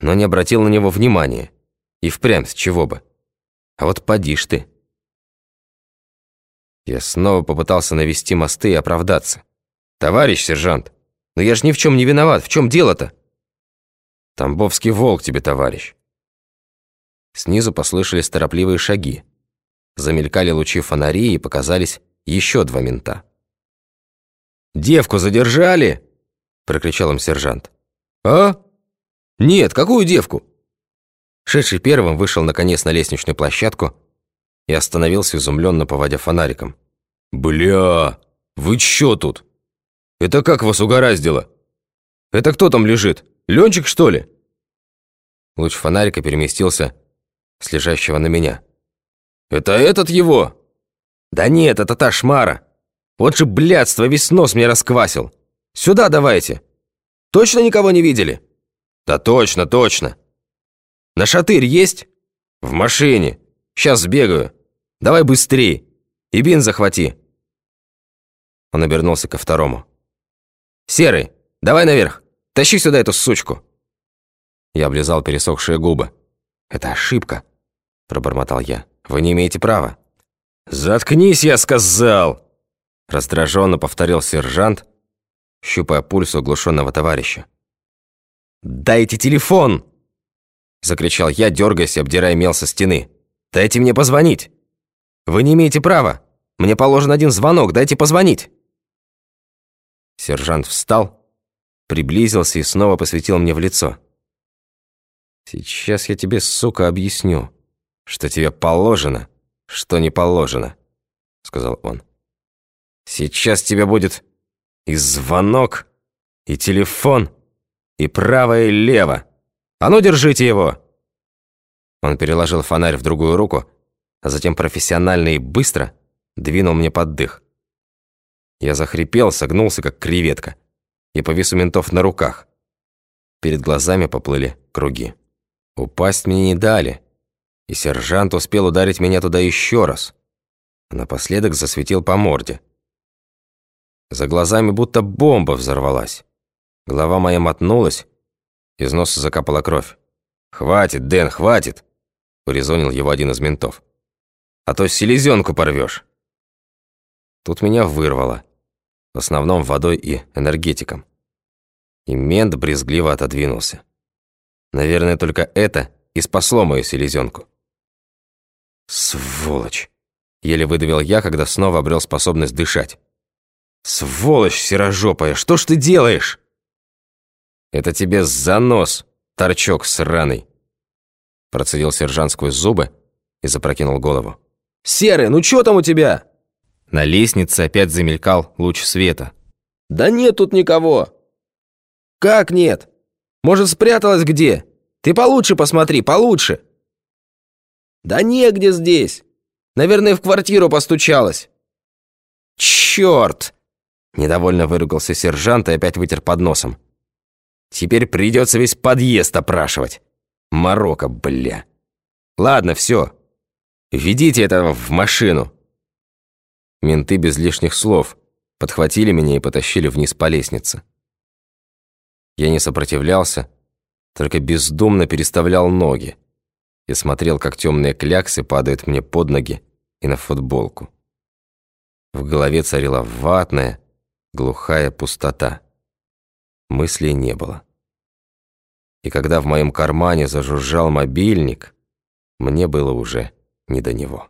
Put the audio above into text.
но не обратил на него внимания. И впрямь, с чего бы. А вот поди ж ты. Я снова попытался навести мосты и оправдаться. «Товарищ сержант, но я ж ни в чем не виноват. В чем дело-то?» «Тамбовский волк тебе, товарищ». Снизу послышались торопливые шаги. Замелькали лучи фонарей и показались еще два мента. «Девку задержали!» — прокричал им сержант. «А? Нет, какую девку?» Шедший первым вышел наконец на лестничную площадку и остановился изумленно, поводя фонариком. «Бля, вы чё тут? Это как вас угораздило? Это кто там лежит? Ленчик, что ли?» Луч фонарика переместился с лежащего на меня. «Это этот его?» «Да нет, это та шмара. Вот же блядство, весь нос мне расквасил. Сюда давайте. Точно никого не видели?» «Да точно, точно. На шатырь есть?» «В машине. Сейчас сбегаю. Давай быстрей. И бин захвати». Он обернулся ко второму. «Серый, давай наверх. Тащи сюда эту сучку». Я облизал пересохшие губы. «Это ошибка», — пробормотал я. «Вы не имеете права». «Заткнись, я сказал!» Раздраженно повторил сержант, щупая пульс углушенного товарища. «Дайте телефон!» Закричал я, дергаясь обдирая мел со стены. «Дайте мне позвонить!» «Вы не имеете права! Мне положен один звонок, дайте позвонить!» Сержант встал, приблизился и снова посветил мне в лицо. «Сейчас я тебе, сука, объясню, что тебе положено, что не положено», — сказал он. «Сейчас тебе будет и звонок, и телефон, и право, и лево. А ну, держите его!» Он переложил фонарь в другую руку, а затем профессионально и быстро двинул мне под дых. Я захрипел, согнулся, как креветка, и повис у ментов на руках. Перед глазами поплыли круги. Упасть мне не дали, и сержант успел ударить меня туда еще раз. Напоследок засветил по морде. За глазами будто бомба взорвалась. Голова моя мотнулась, из носа закапала кровь. «Хватит, Дэн, хватит!» — урезонил его один из ментов. «А то селезенку порвешь!» Тут меня вырвало. В основном водой и энергетиком. И мент брезгливо отодвинулся. Наверное, только это и спасло мою селезенку. «Сволочь!» — еле выдавил я, когда снова обрел способность дышать. «Сволочь серожопая, что ж ты делаешь?» «Это тебе занос, торчок сраный!» Процедил сержант сквозь зубы и запрокинул голову. «Серый, ну чё там у тебя?» На лестнице опять замелькал луч света. «Да нет тут никого!» «Как нет? Может, спряталась где? Ты получше посмотри, получше!» «Да негде здесь! Наверное, в квартиру постучалась!» «Чёрт!» Недовольно выругался сержант и опять вытер под носом. «Теперь придется весь подъезд опрашивать. Марокко, бля. Ладно, все. Ведите этого в машину». Менты без лишних слов подхватили меня и потащили вниз по лестнице. Я не сопротивлялся, только бездумно переставлял ноги и смотрел, как темные кляксы падают мне под ноги и на футболку. В голове царила ватная, глухая пустота. Мыслей не было. И когда в моем кармане зажужжал мобильник, мне было уже не до него.